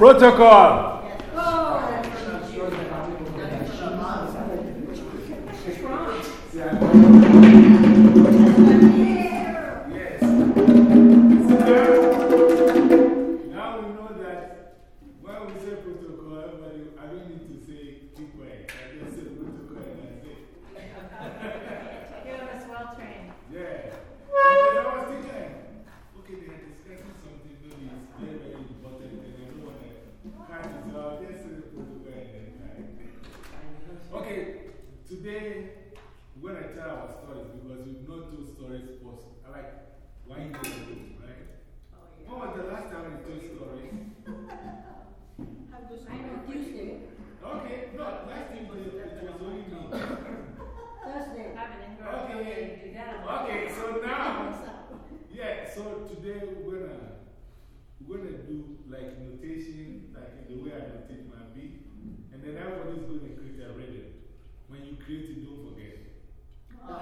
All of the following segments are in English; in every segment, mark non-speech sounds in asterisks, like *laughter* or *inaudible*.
Protocol. you create it, don't forget. *laughs* Oh,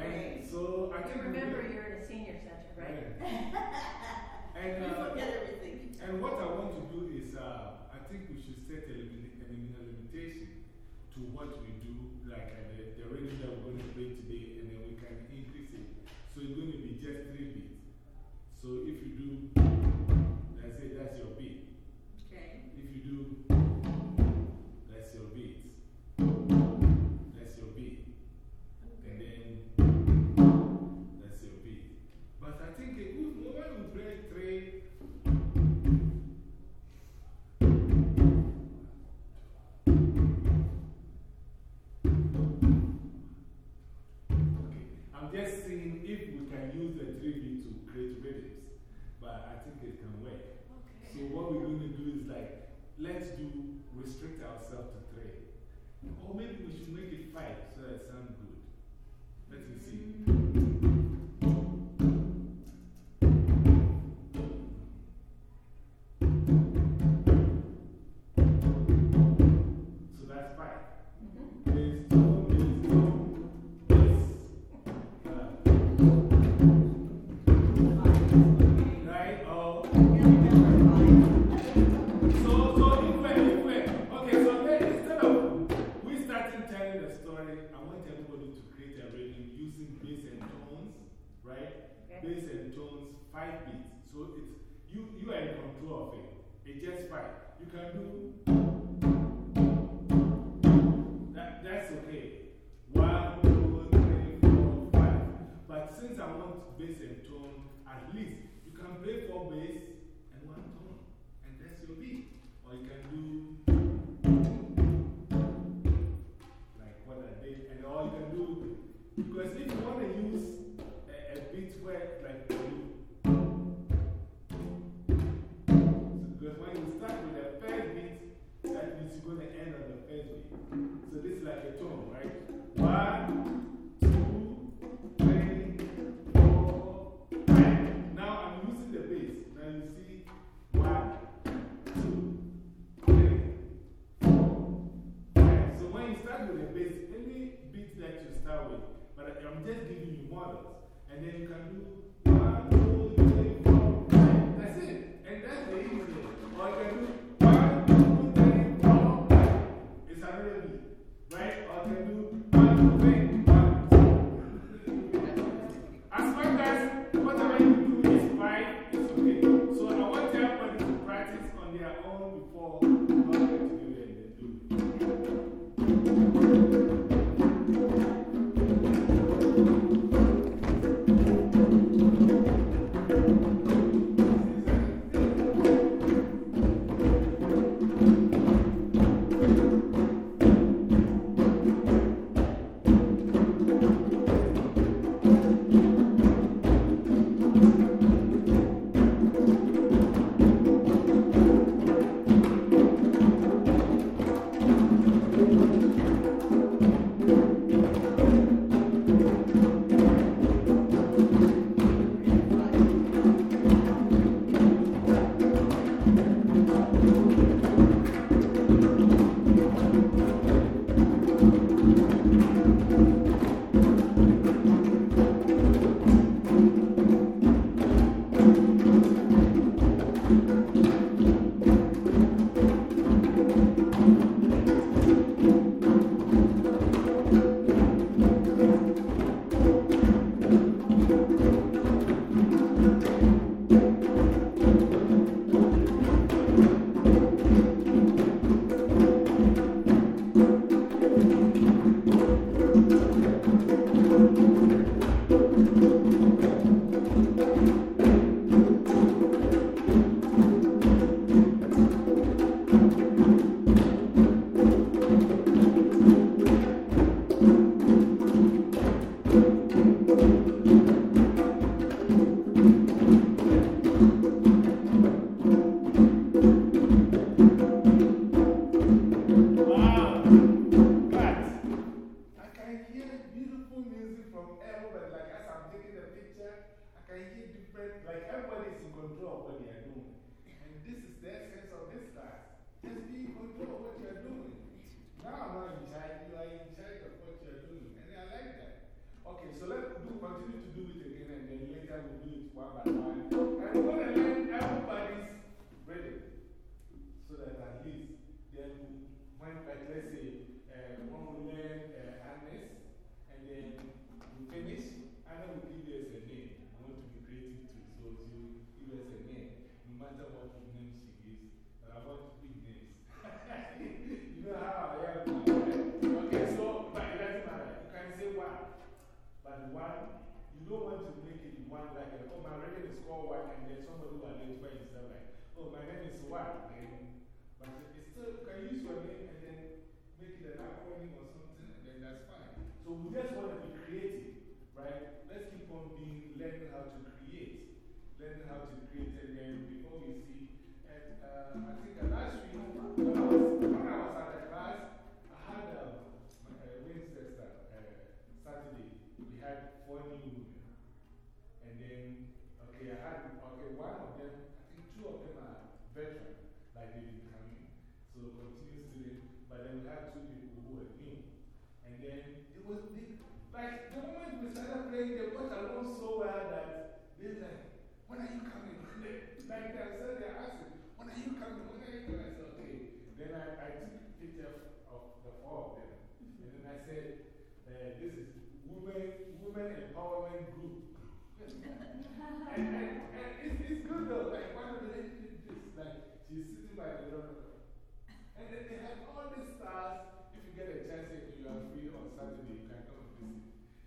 right. So I can Remember, you're in a senior center, right? right. *laughs* and, uh, forget everything. And what I want to do is, uh, I think we should set a, limit, a limitation to what we do, like uh, the, the range that we're going to play today, and then we can increase it. So it's going to be just three beats. So if you do Or maybe we should make it five so that sounds good. Let me see. Mm. two of it. It's just fine. You can do that, that's okay. One, two, three, four, five. But since I want bass and tone, at least you can play four bass and one tone, and that's your beat. Or you can do one by one. And we're going to learn everybody's rhythm so that at least then when, like, let's say, uh, when we learn uh, Agnes and then we finish, Anna will give us a name. I want to be creative too, so will give us a name, no matter what name she gives. But I want big names. *laughs* you know how I am. Okay, so, but it doesn't matter. You can say one. But one, you don't want to make it in one like, oh, my rating is called one, and then somebody will identify himself like, oh, my name is one. But it's still, can use your name and then make it an acronym or something, and then that's fine. So we just want to be creative, right? Let's keep on being, learning how to create. Learning how to create, and then before we see, and uh, I think uh, last week, when I was, when I was at the class, I had um, my, uh, Winchester uh, Saturday, we had four new then, okay, I had, okay, one of them, I think two of them are veteran, like they've been coming. So continue students, but then we had two people who were new. And then it was big. Like the moment we started playing, they got along so well that they're like, when are you coming? *laughs* like they said, they're asking, when are you coming? When are you coming? I said, okay. Then I, I took a picture of the four of them. And then I said, uh, this is women, women empowerment group. And, it's, it's good though. Like one of the ladies like she's sitting by the door. And then they have all these stars. If you get a chance, if you are free on Saturday, you can come visit.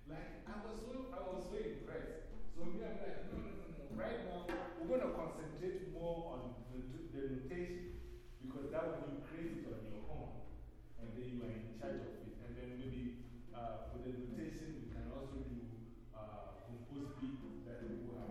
Like, I was so, I was so impressed. So me, I'm like, no, no, no, no. Right now, we're going to concentrate more on the, the notation because that you create it on your own. And then you are in charge of it. And then maybe uh, for the notation, we can also do uh, compose beat that people have.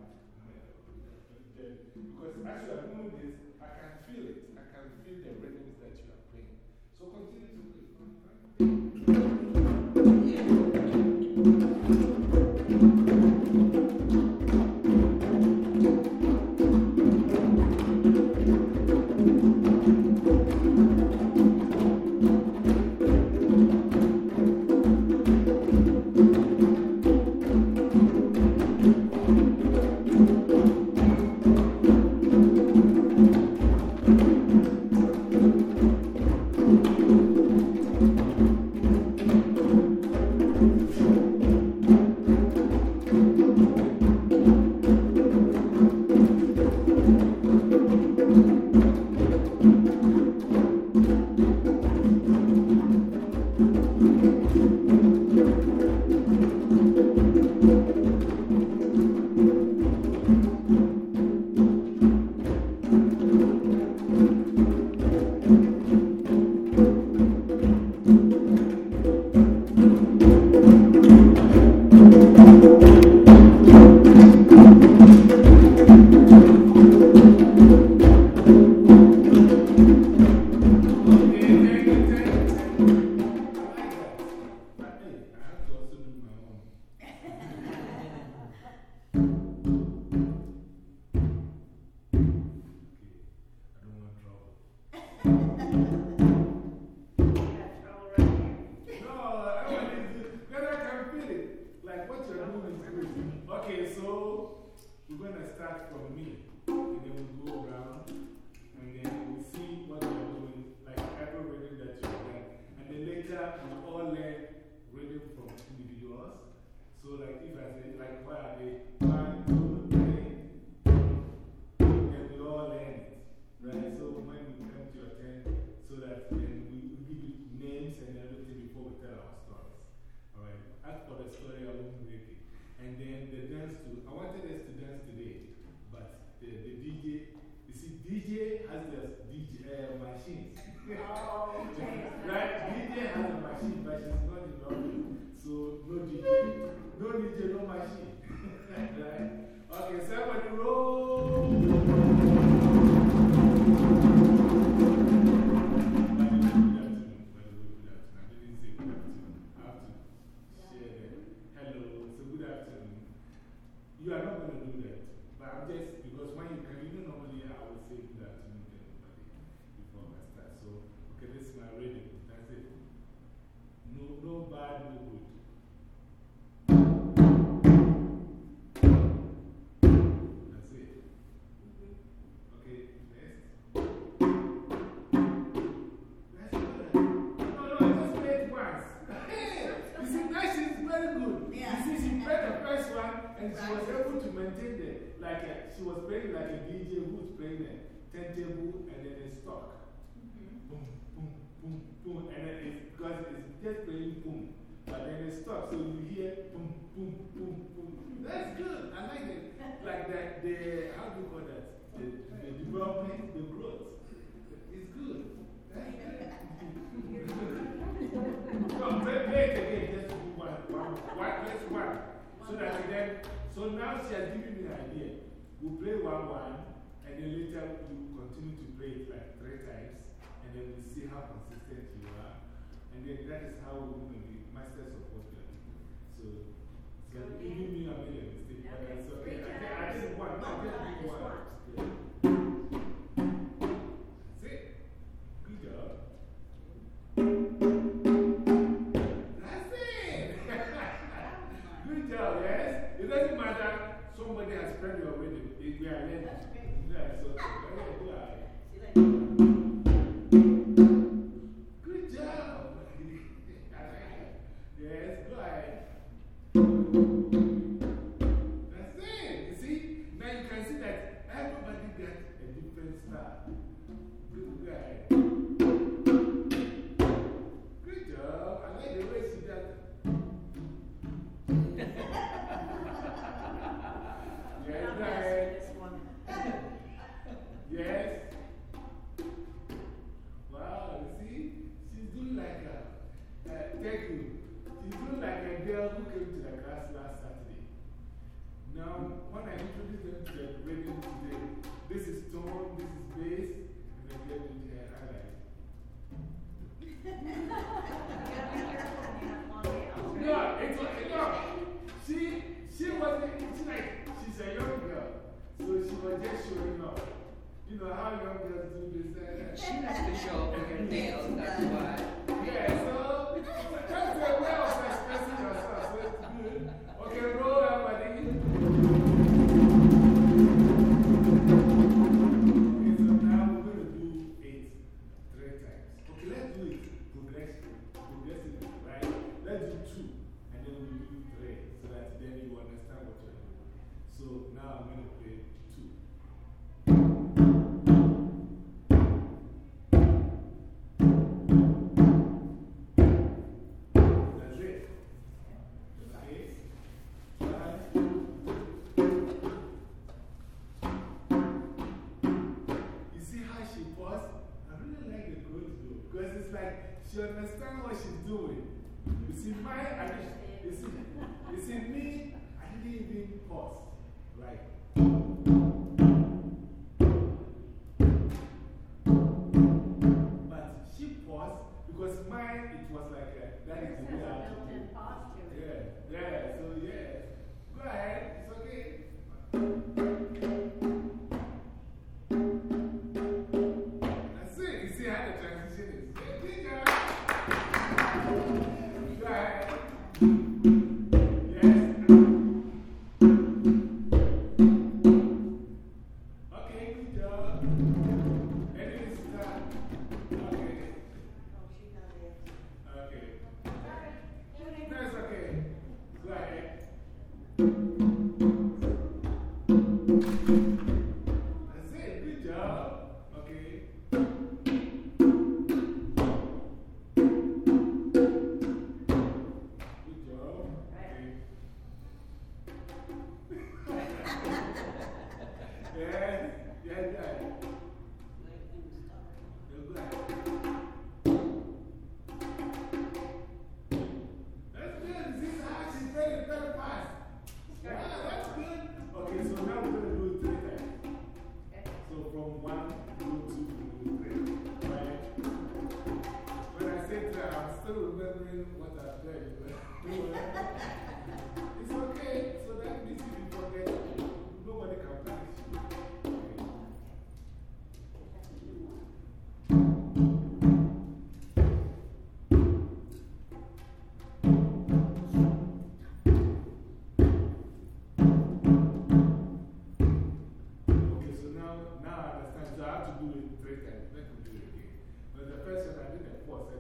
So, like, if I say, like, why are they? One, two, three. And we all learn it, right? So, when we come to your turn, so that then we give you names and everything before we tell our stories. All right? As for the story of Umureke. And then the dance too. I wanted us to dance today, but the, the DJ, you see, DJ has the DJ,、uh, machines. oh, okay. *laughs* right? DJ has a machine, but she's not in the office. So, no DJ. No need to know machine. *laughs* right? Okay, somebody roll. You are not going to do that. But I'm just, because when you come, even normally I would say good afternoon to everybody before I start. So, okay, this is my reading. That's it. No, no bad, no good. table and then it's stuck. -hmm. Boom, boom, boom, boom. And then it's because it's just playing boom. But then it's stuck. So you hear boom, boom, boom, boom. That's good. I like it. Like that, the, how do you call that? The, the development, the growth. It's good. That's good. *laughs* Come, play, it again. Just one, one, one, just one. So that we then, so now she has given me an idea. We'll play one, one, and then later we continue to play it like three times, and then we see how consistent you are. And then that is how we will be masters of what. So, so even me, I made a mistake, but that's okay. I didn't want, no, I didn't want.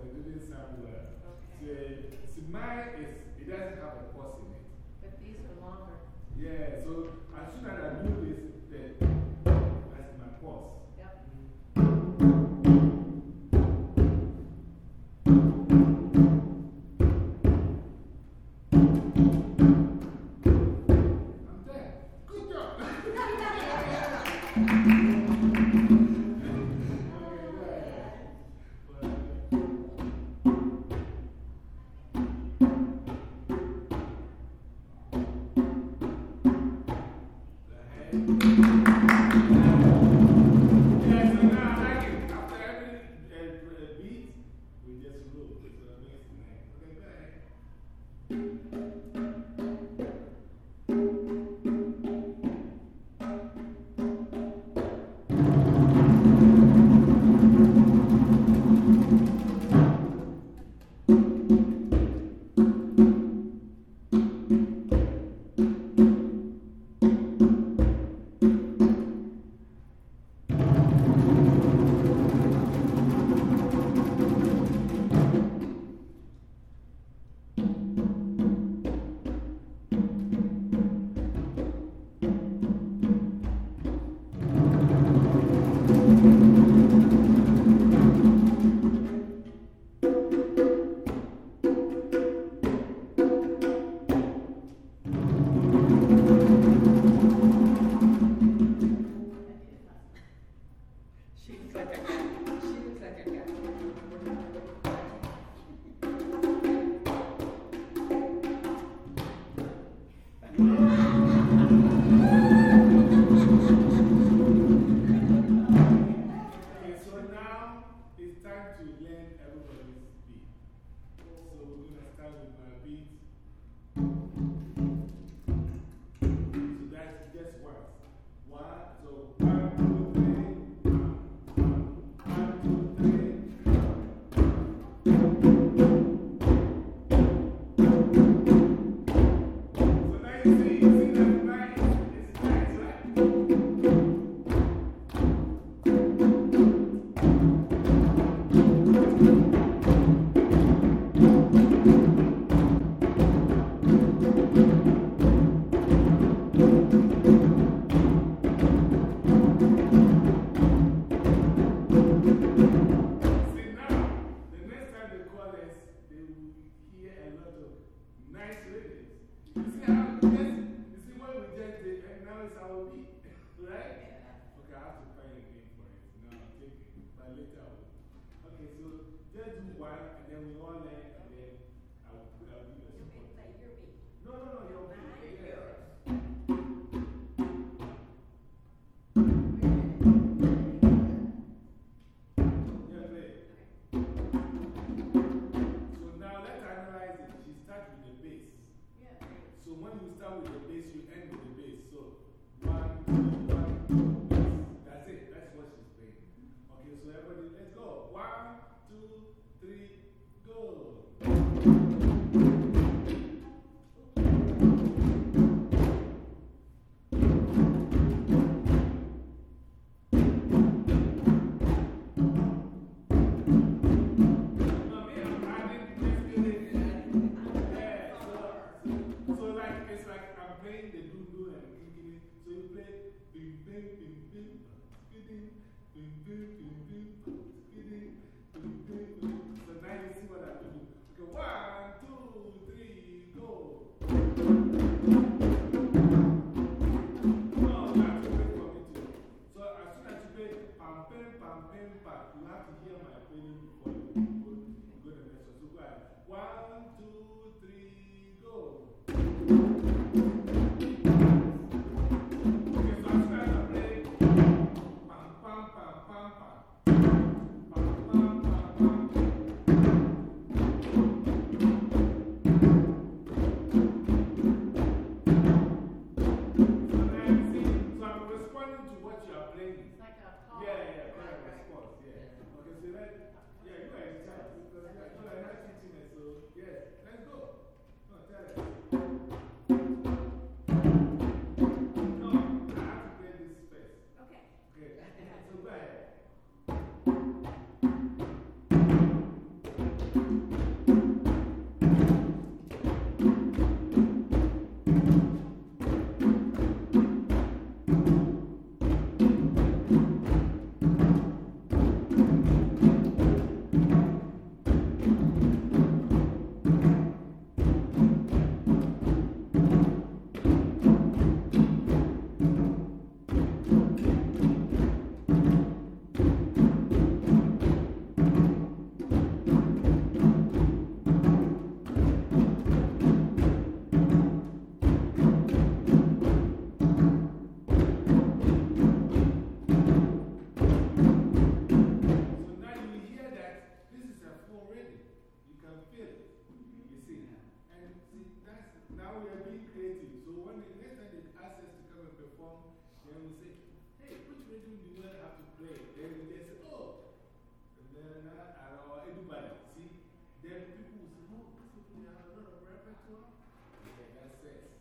we. Okay. So, so mine is, it doesn't have a course in it. But these are longer. Yeah, so as soon as I knew this, the One, two, three. everybody's time. Because that's what I had teaching, so yes, let's go. No, tell us. come and perform, then we say, hey, which rhythm do you have to play? Then they say, oh. And then uh, uh, everybody, see? Then people will say, oh, so we have a lot of repertoire. Yeah, that's it.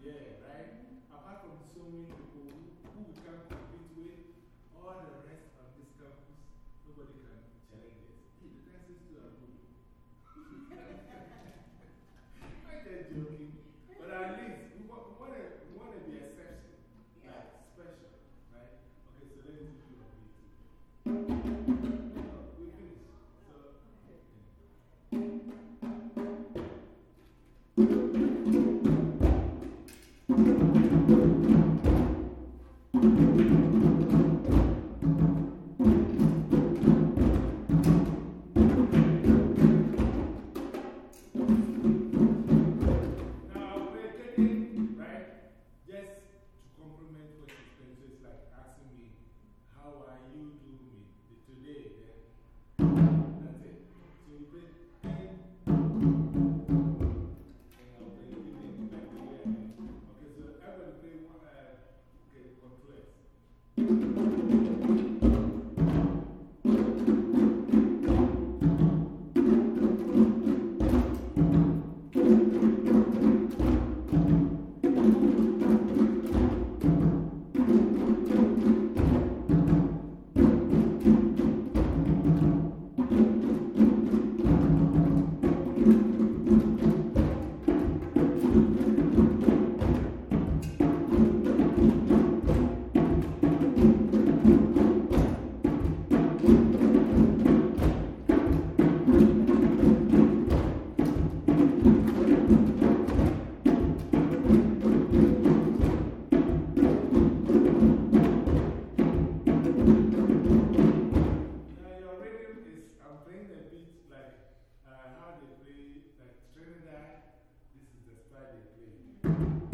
Yeah, right? Apart from so many people who, who we can compete with, all the rest of this campus, nobody can challenge us. Hey, the guys are still at home. I'm joking. But at least, we want to. Thank you.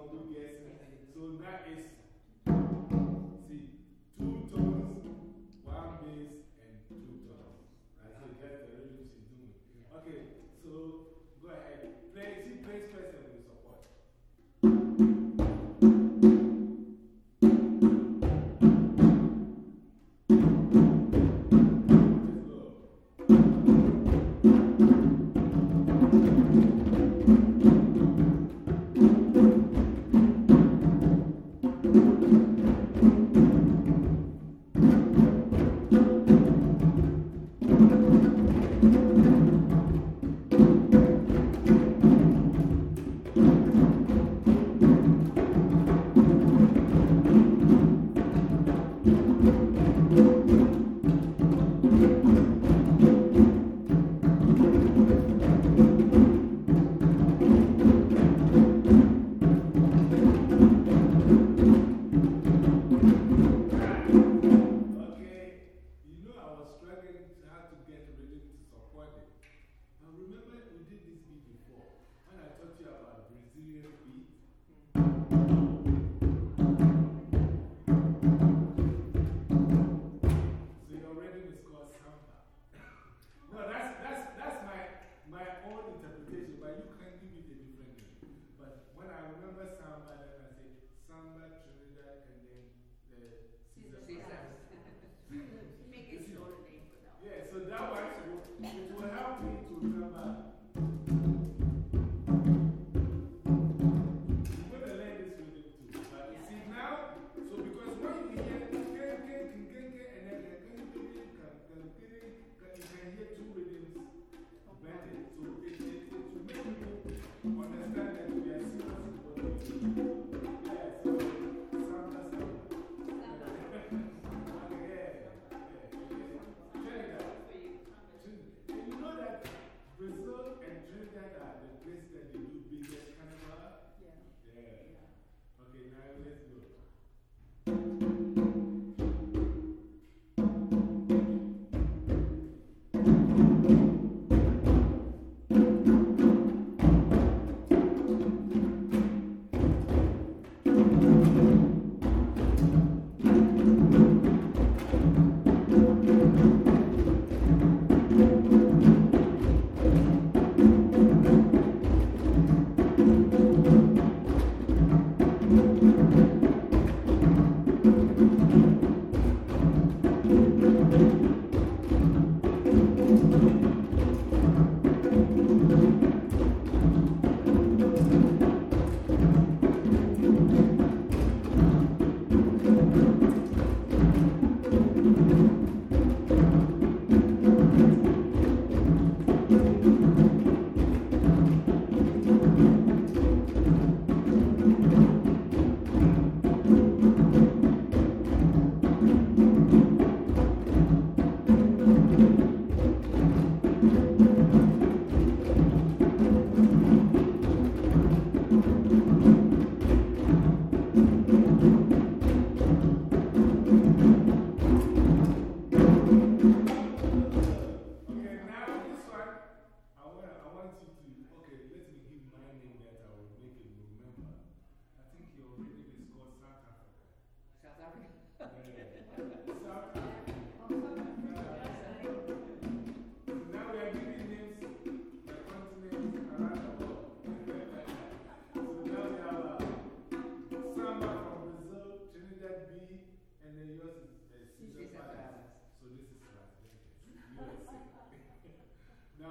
Odu gets. So that is, see, two tones, one bass, and two tones. I said that's the rhythm she's doing. Okay, so go ahead. Play, she plays first.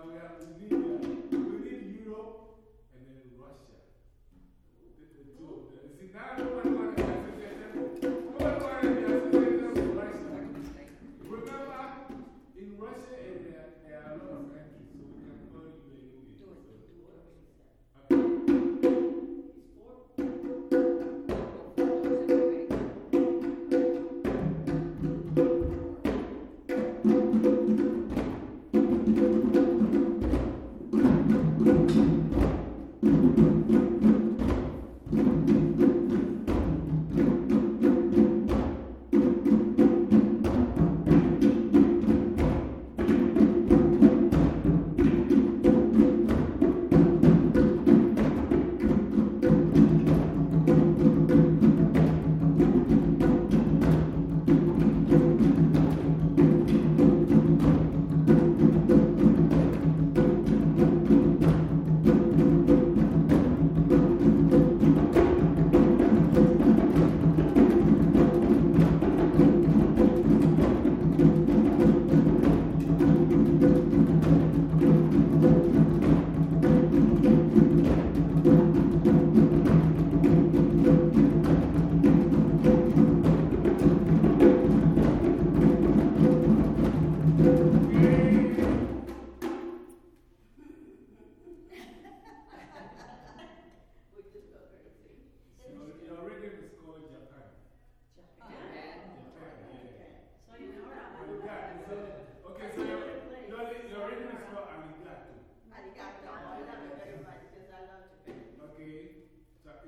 Now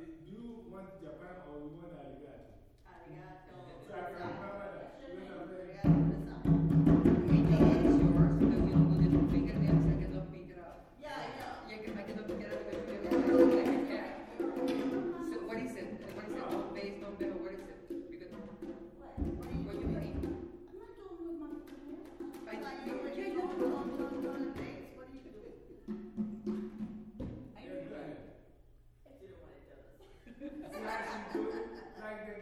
do you want Japan or you want arigato? Arigato. So slash how do it? Like the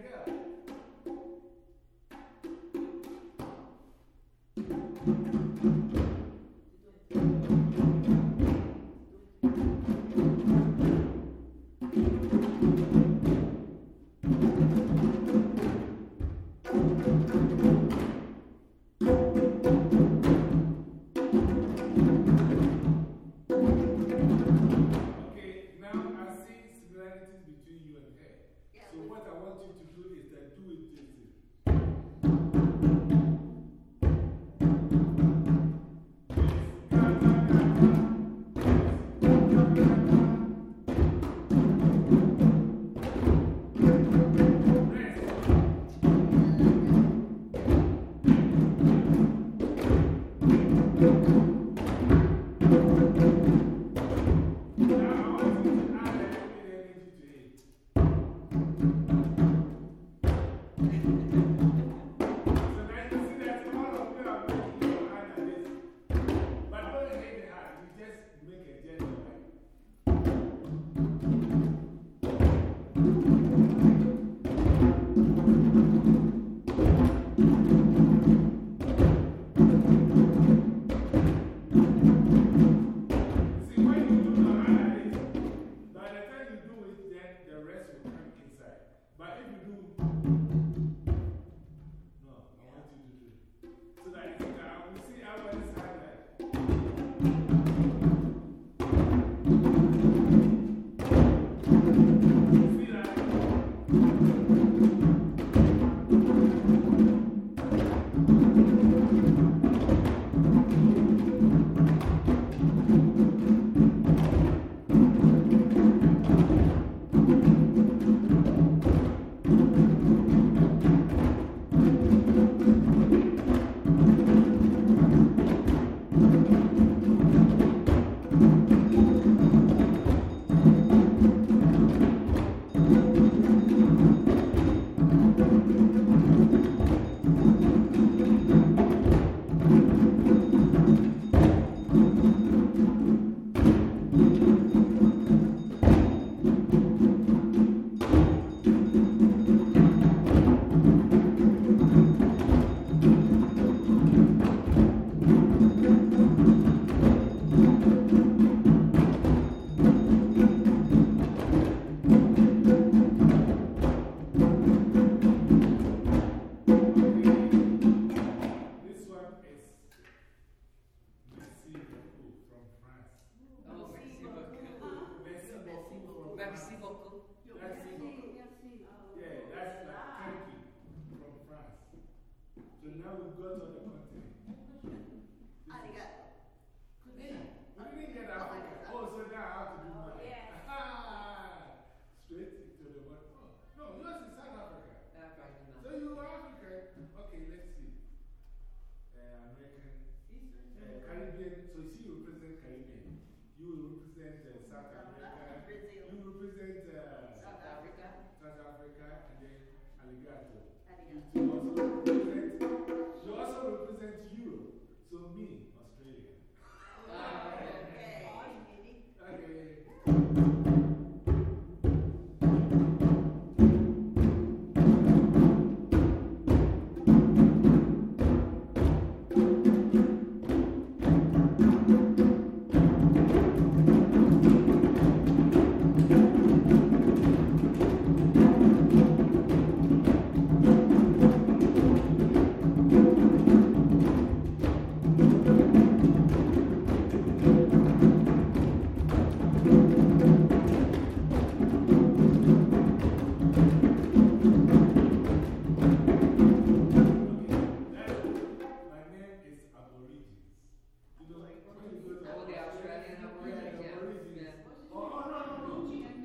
is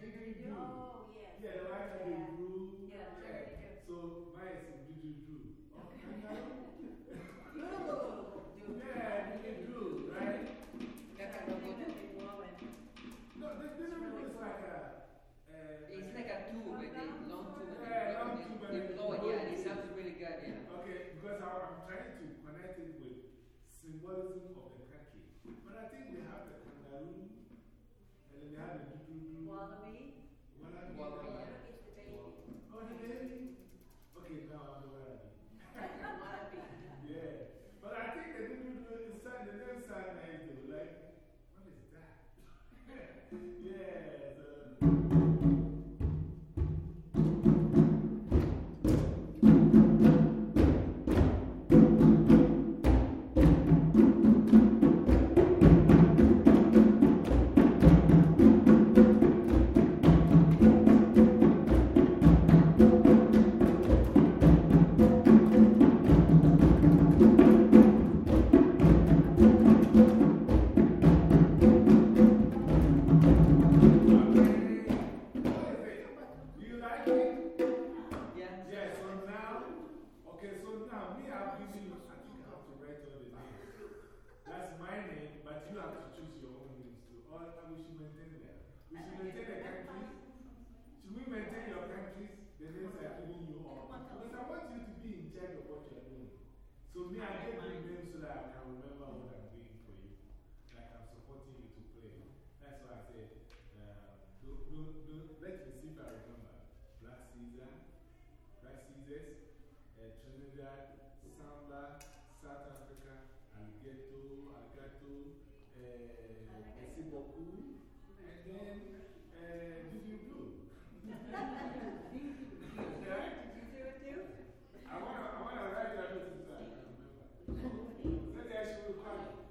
diddy do. Okay. Do, yeah, do, right. That's the one. No, this this really is like a. It's like a tube, like a long tube. Yeah, they- long they- tube and They they blow it, yeah, it. sounds really good, yeah. Okay, because I, I'm trying to connect it with symbolism of the country. But I think they have the kangaroo, and then they have the doo-doo-doo. Wallaby. Wallaby. Wallaby, yeah. It's the baby. Oh, the baby? Okay, now I'm the wallaby. Wallaby. *laughs* Yeah. But I think the doo-doo-doo is the name sad nice though. Like, what is that? *laughs* yeah, we should maintain that. We should maintain the countries. Should we maintain your countries? The names I'm giving you all. Because I want you to be in charge of what you're doing. So me, I gave you names so that I can remember what I'm doing for you. Like I'm supporting you to play. That's why I said, uh, do, do, do, let me see if I remember. Black Caesar, Black Caesars, uh, Trinidad, Samba, South Africa, Merci beaucoup, and then uh, Didgeridoo? Okay? *laughs* I want to I wanna write that little so I can remember. Maybe I should record it.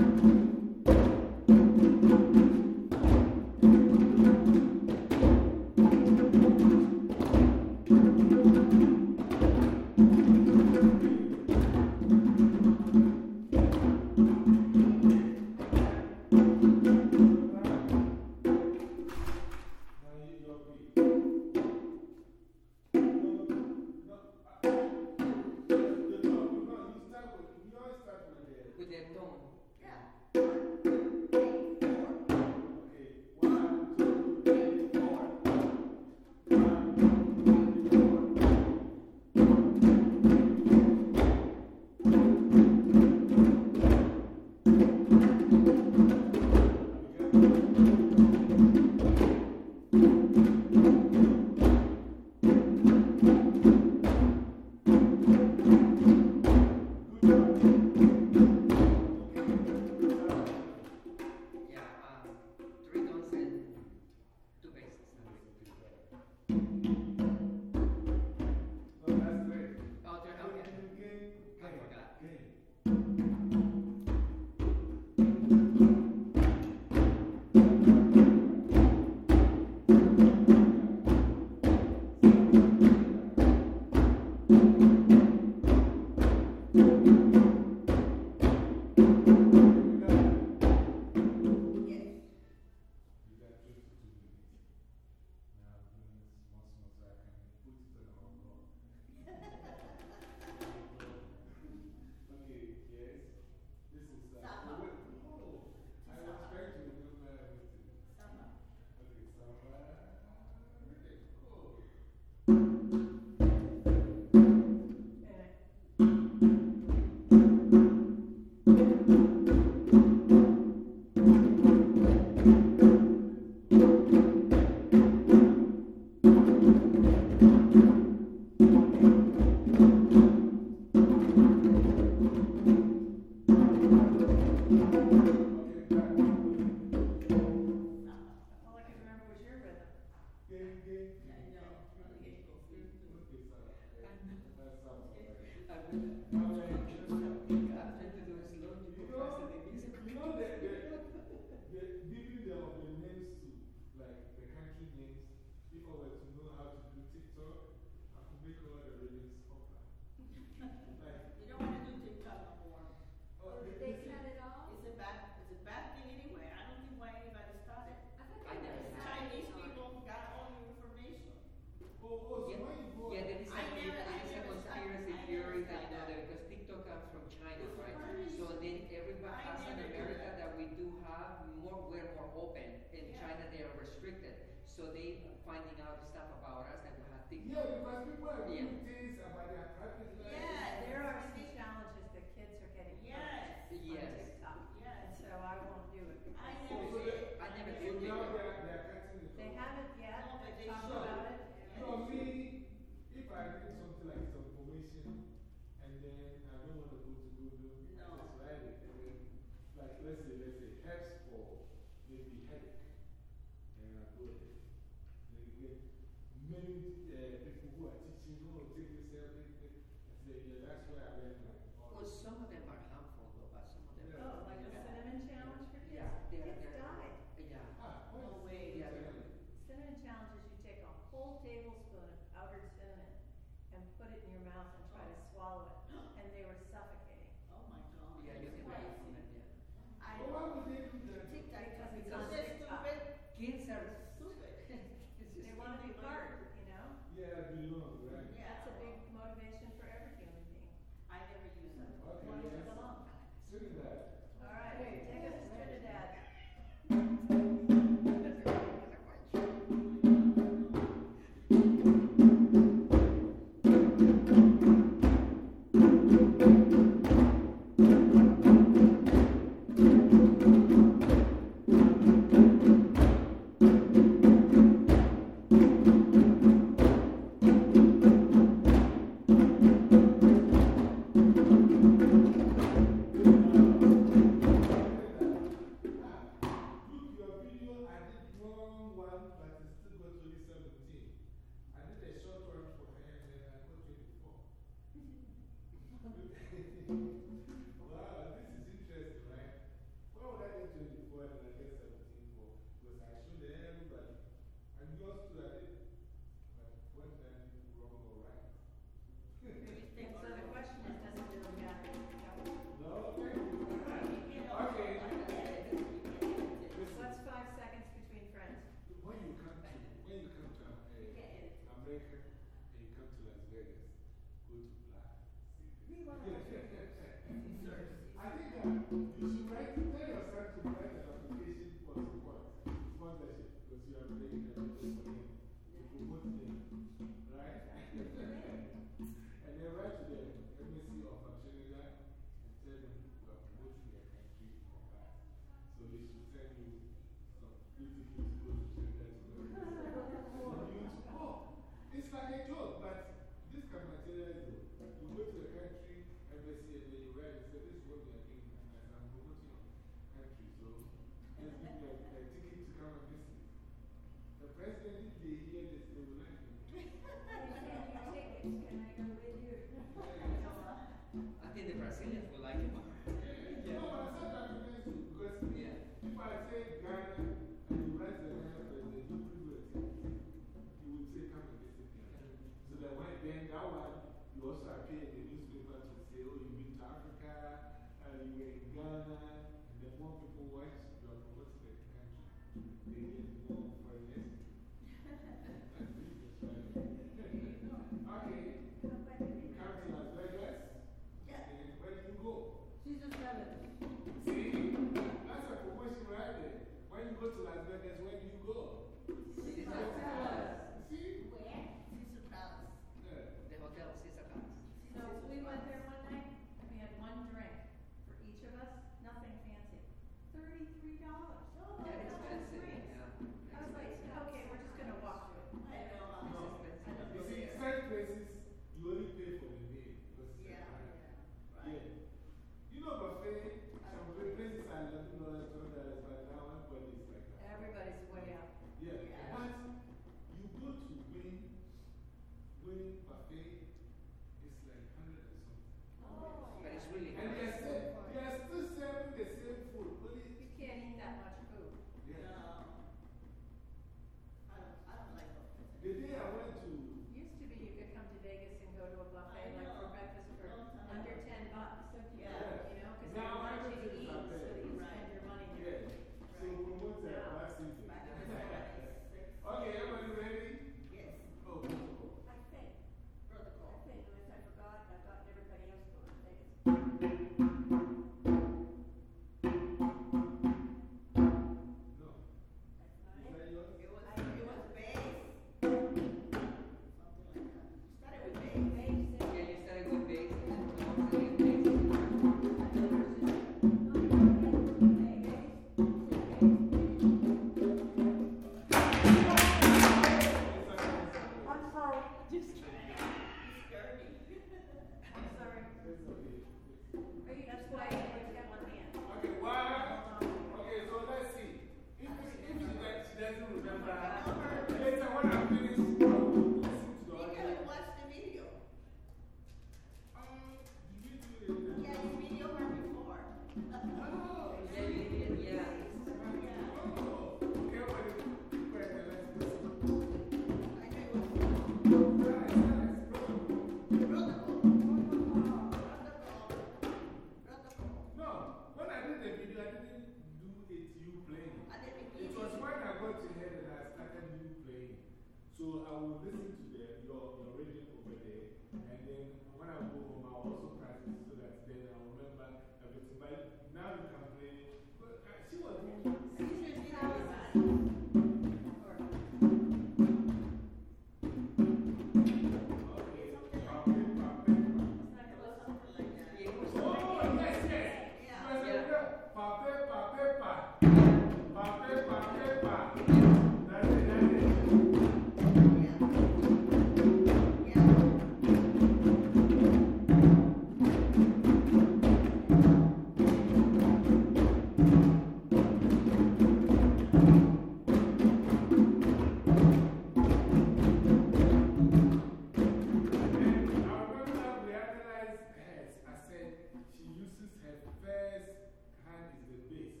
time is the base.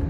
The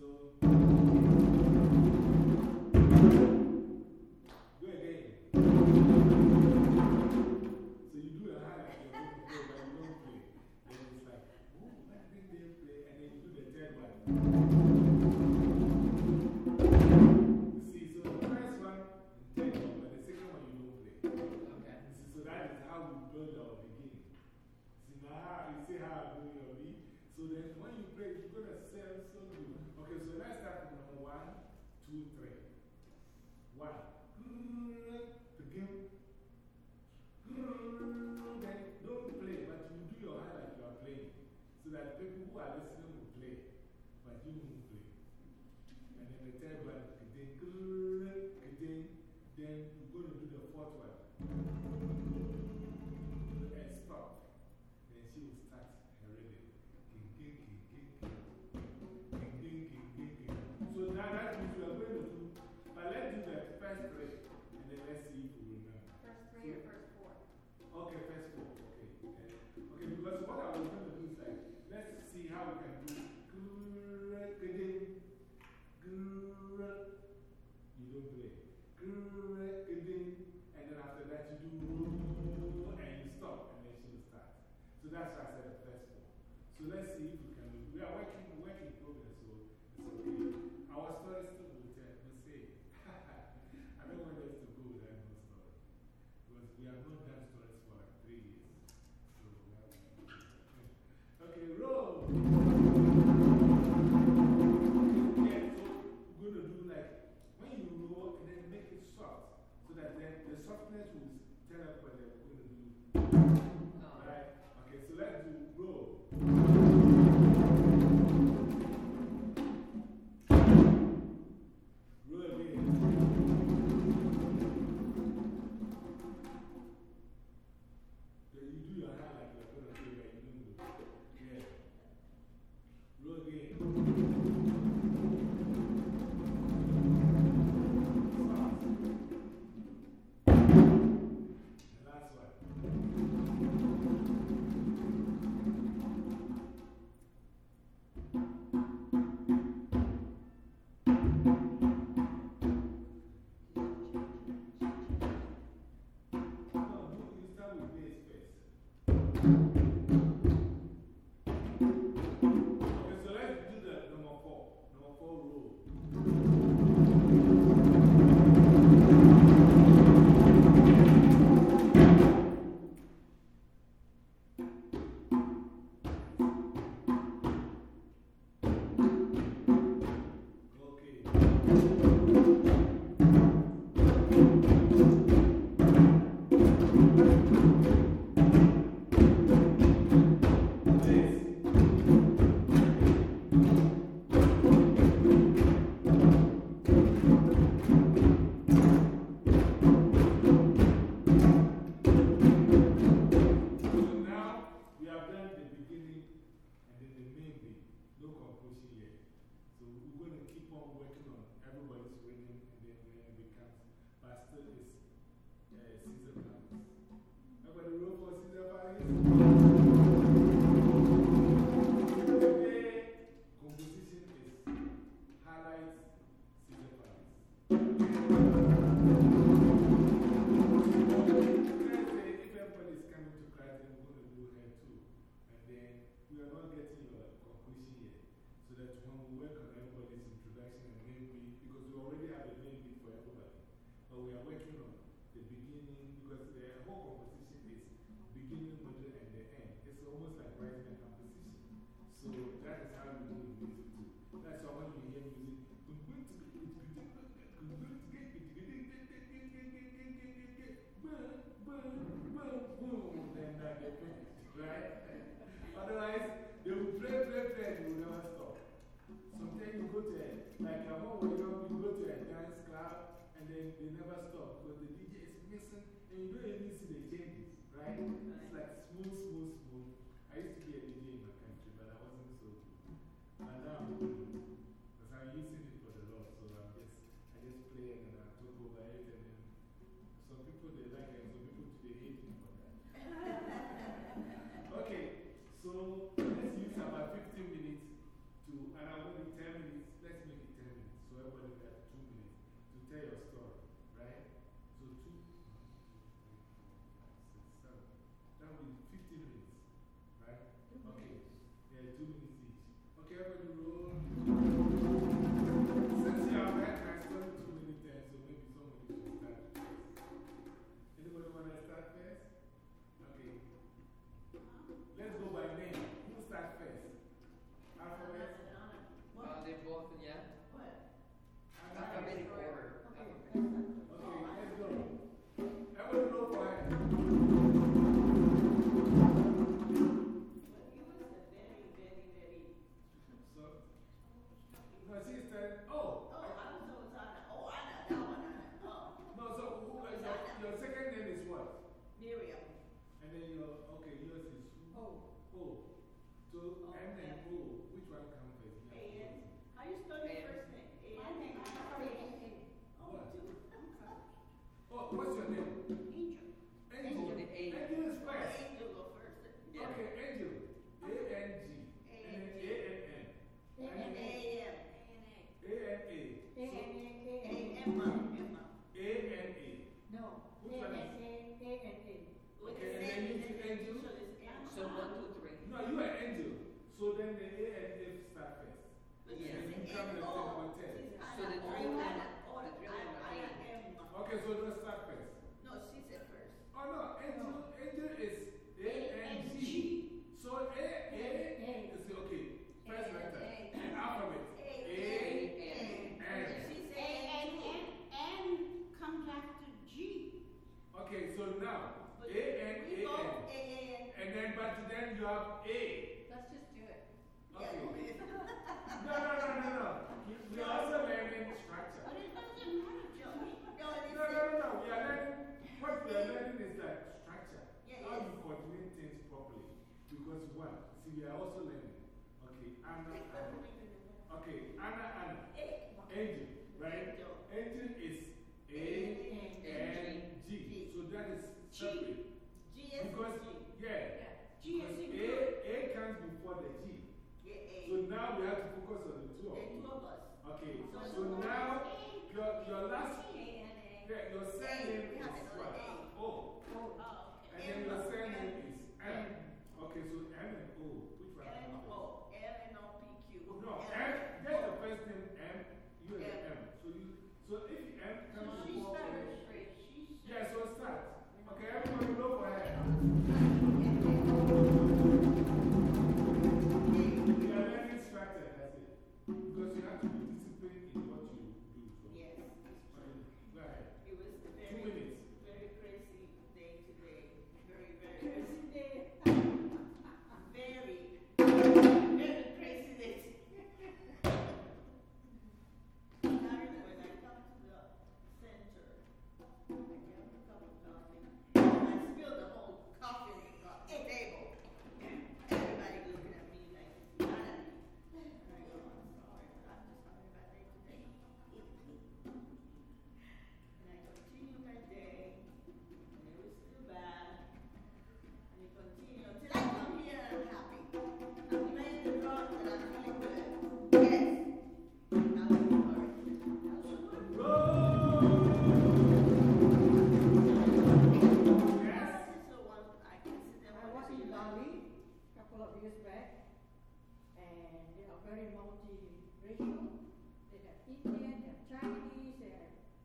So two, three. One. To give. Then don't play, but you do your hand like you are playing. So that people who are listening will play, but you won't play. And then the third one, then, then you're going to do the fourth one. that when we work on everybody's introduction and maybe because we already have a name be for everybody, but we are working on the beginning because the whole composition is beginning, middle, and the end. It's almost like writing a composition. So that is how we do music too. That's why when you hear music, right? *laughs* Otherwise, they will play, play, play, and will never stop. Sometimes you go to a, like a whole way you go to a dance club and then they never stop because the DJ is missing and you don't even see the changes, right? It's like smooth, smooth, smooth. I used to be a DJ in my country, but I wasn't so good. But now, structure. Yeah, how you coordinate things properly. Because what? See, we are also learning. Okay, Anna, Anna. Okay, Anna, Anna. Angel, right? Angel is A-N-G. So that is separate. G is Because, yeah. G is A, A comes before the G. So now we have to focus on the two of us. Okay, so, now your, your last, yeah, your surname is what? Oh in the okay, so M and O. Which one? M and O P Q. Oh, no, M. That's the first name M. You have M. M. So, you, so if M comes from. to she started straight. She. Yeah, so start. Okay, everybody look for her.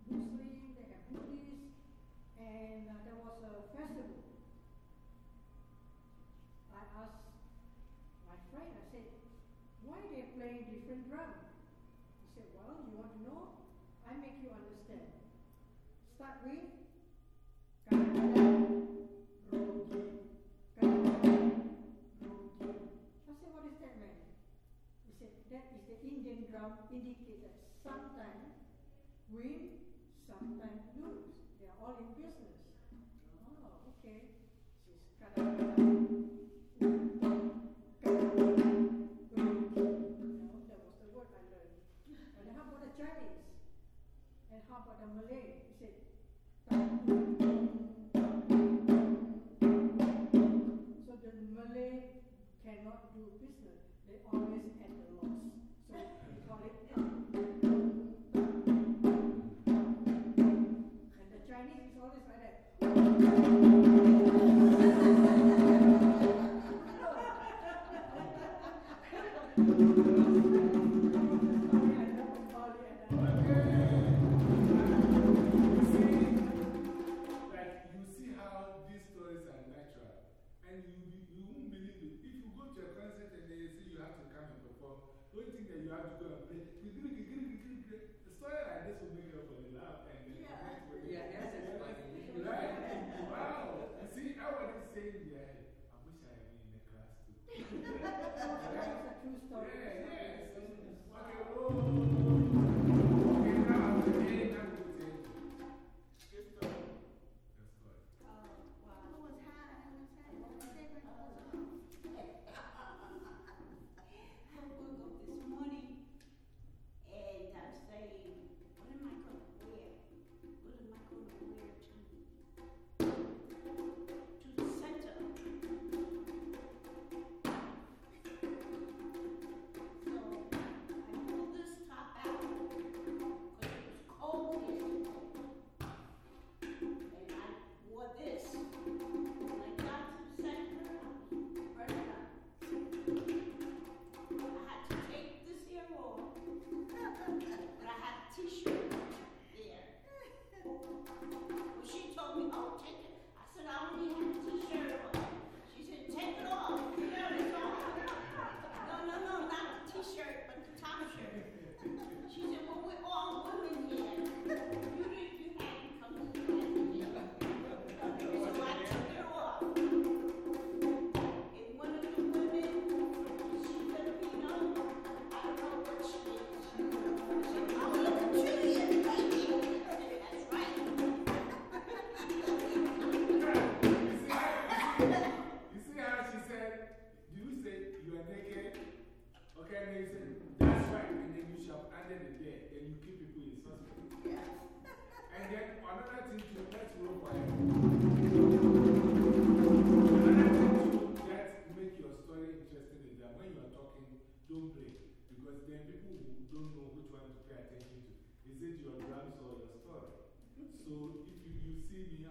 Muslim, they have Buddhist, and uh, there was a festival. I asked my friend, I said, why are they playing different drum? He said, well, you want to know? I make you understand. Start with that is the Indian drum indicator. Sometimes wind sometimes lose. They are all in business. Oh, okay. She's kind of.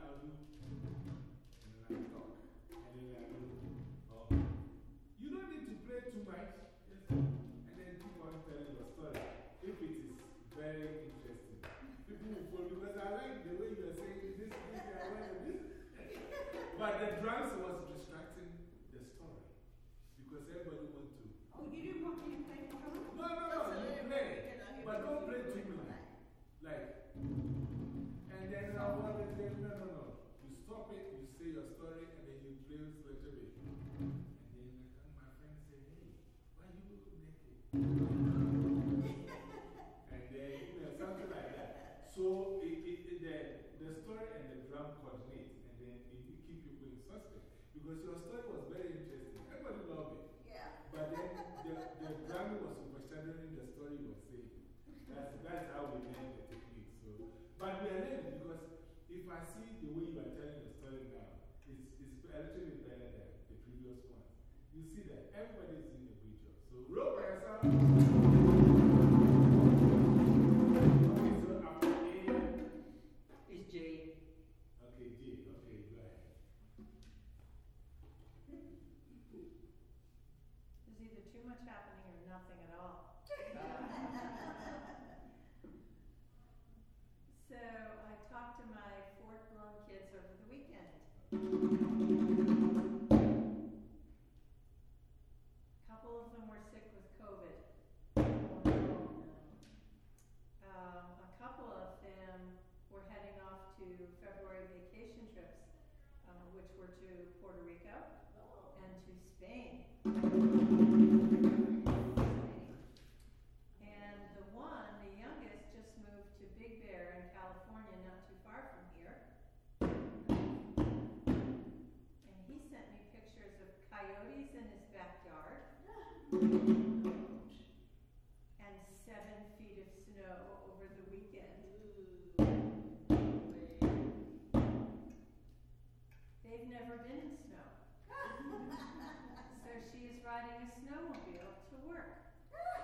See me,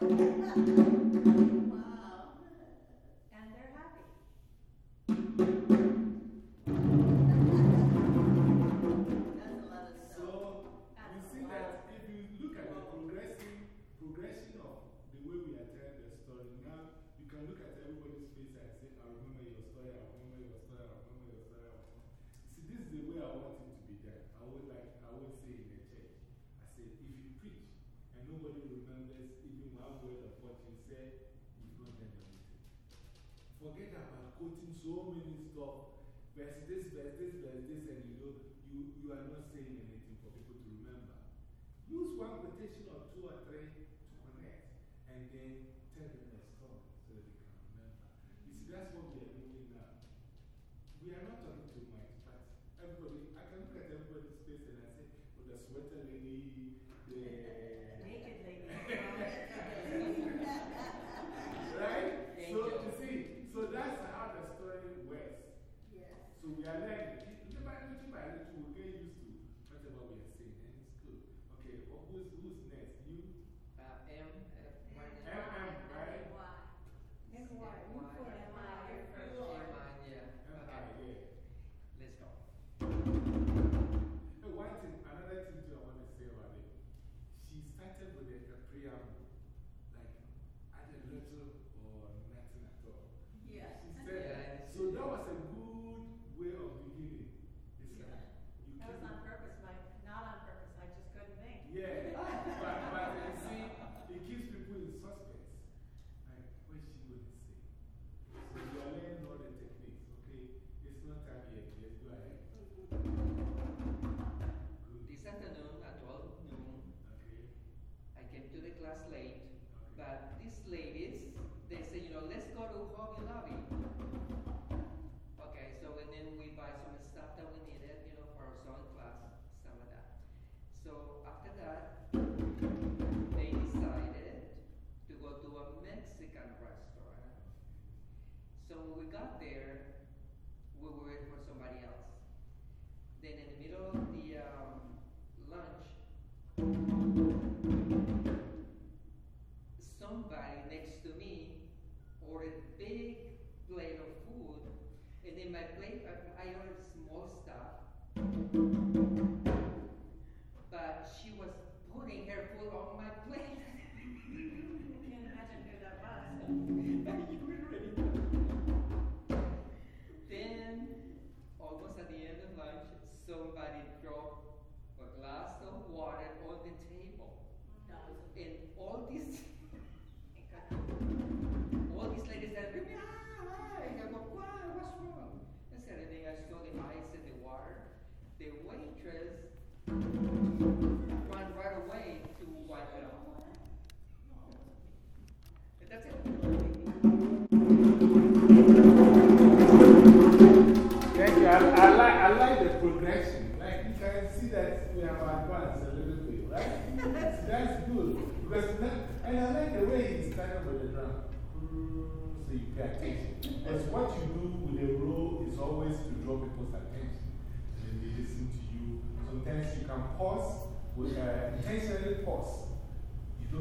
Thank you.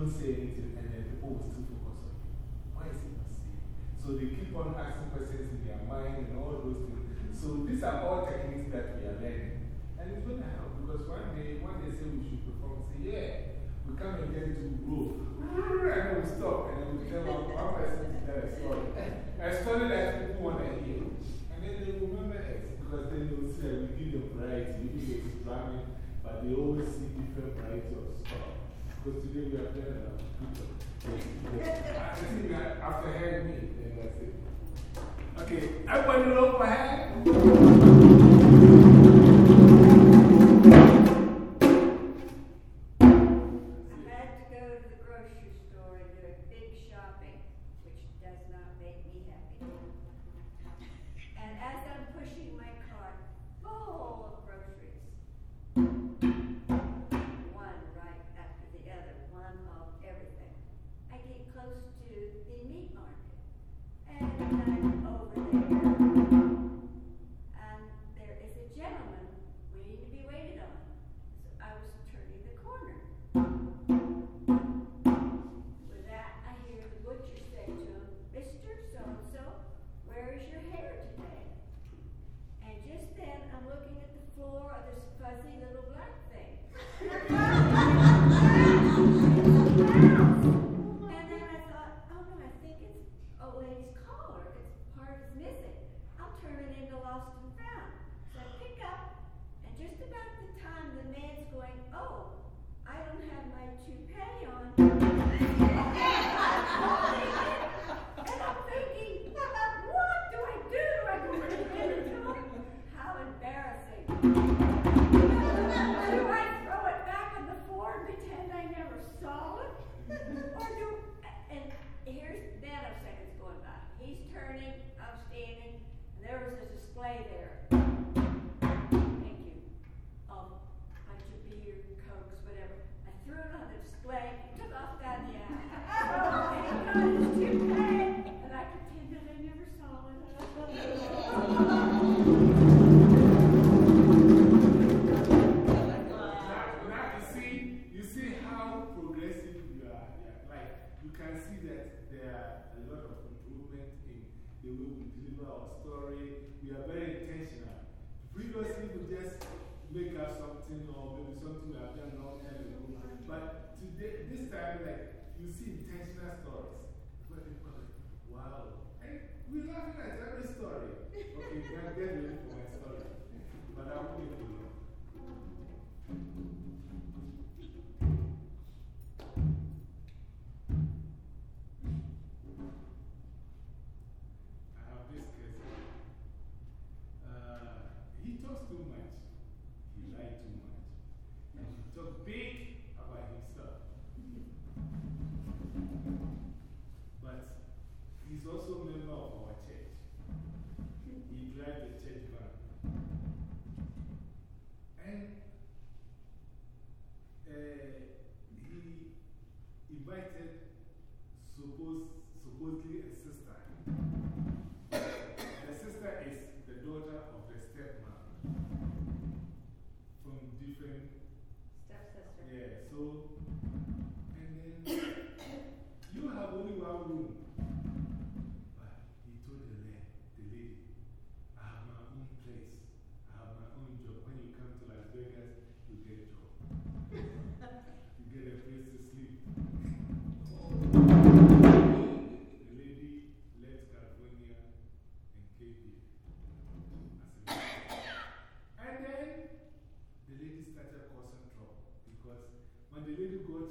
don't say anything, and then people will still focus on you. Why is he not saying? So they keep on asking questions in their mind and all those things. So these are all techniques that we are learning. And it's going to help because one day, when they say we should perform, say, yeah, we come and get into a. *laughs* And then we stop, and then we tell one, one person to tell a story. *laughs* A story that people want to hear. And then they will remember it because then they will say we give them variety, we give them drumming, but they always see different variety of stuff. Because today we have done enough. I see that uh, after hearing me, then that's it. Okay, everybody look my hand.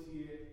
here.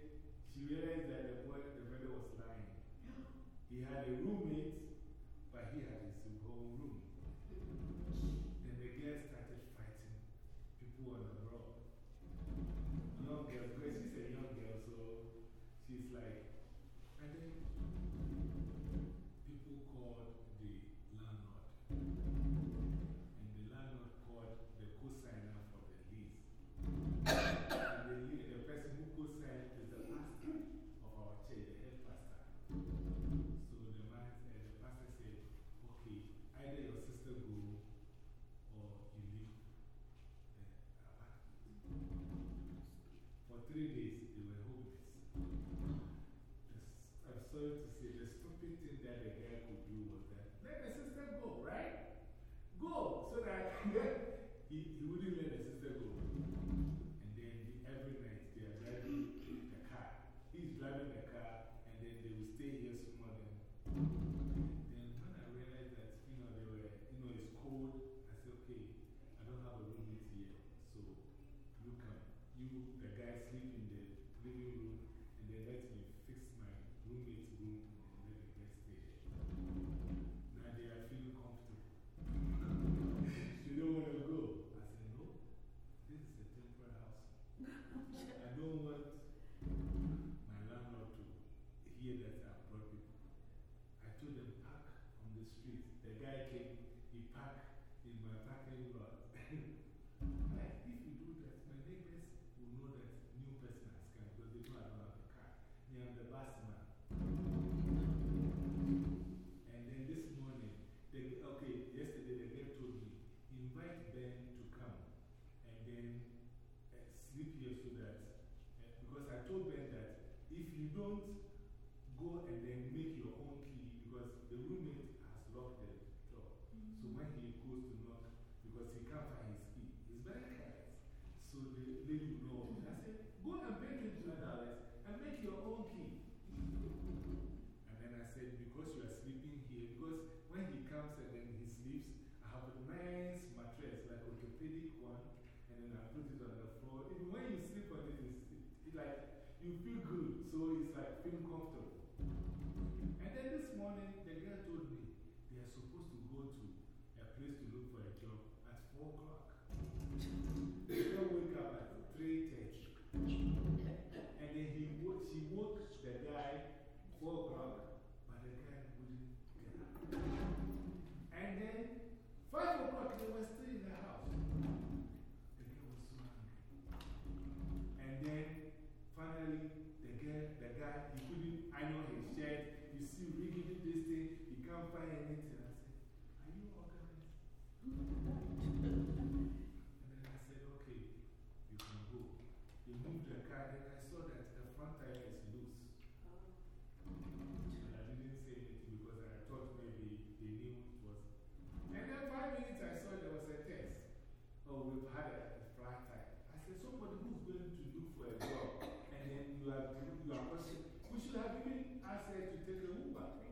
place to look for a job at 4 o'clock. He couldn't wake up at 3.30. And then he, she woke the guy 4 o'clock, but the guy wouldn't get up. And then 5 o'clock, he was car, then I saw that the front tire is loose. And I didn't say anything because I thought maybe they knew it was. And then five minutes I saw there was a test. Oh, we've had a, a flat tire. I said, somebody who's going to look for a job and then you are, you are questioning. We should have been asked to take a Uber.